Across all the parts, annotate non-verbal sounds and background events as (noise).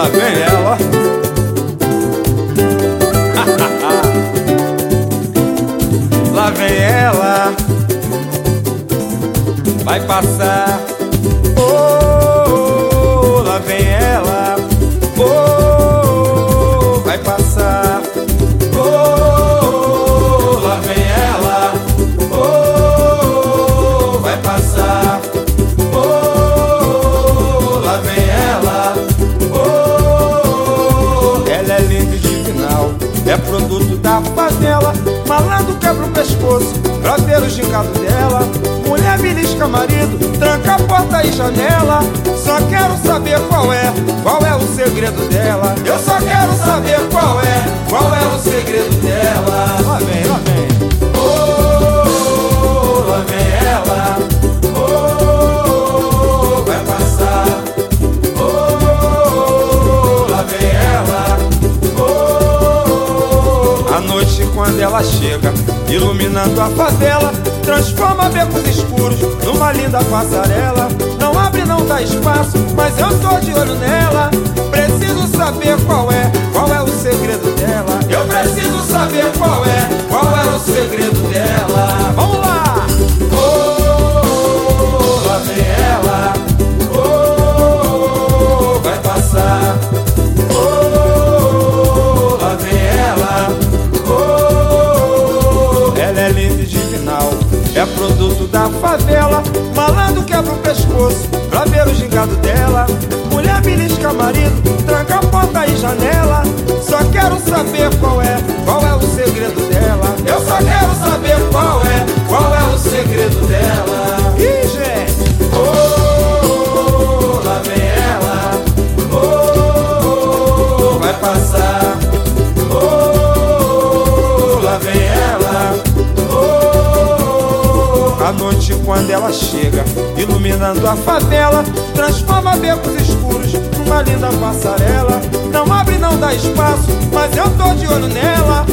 lá vem ela. (laughs) lá vem ela. Vai passar. Oh, lá vem ela. Produto da favela. Malandro quebra o pescoço pra ver o gingado dela. Mulher belisca marido, tranca a porta e janela. Só quero saber qual é, qual é o segredo dela. Eu só quando ela chega, iluminando a favela, transforma becos escuros numa linda passarela. Não abre, não dá espaço, mas eu tô de olho nela. Preciso saber qual é, qual é o favela. A noite quando ela chega, iluminando a favela, transforma becos escuros numa linda passarela. Não abre, não dá espaço, mas eu tô de olho nela.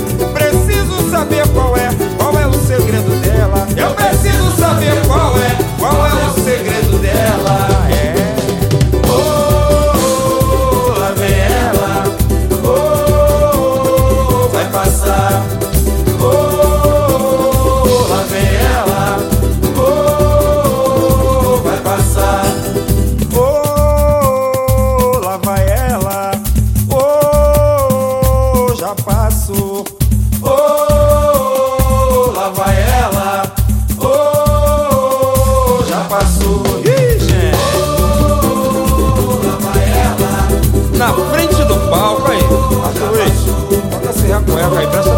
nós. Manda se recueca aí, presta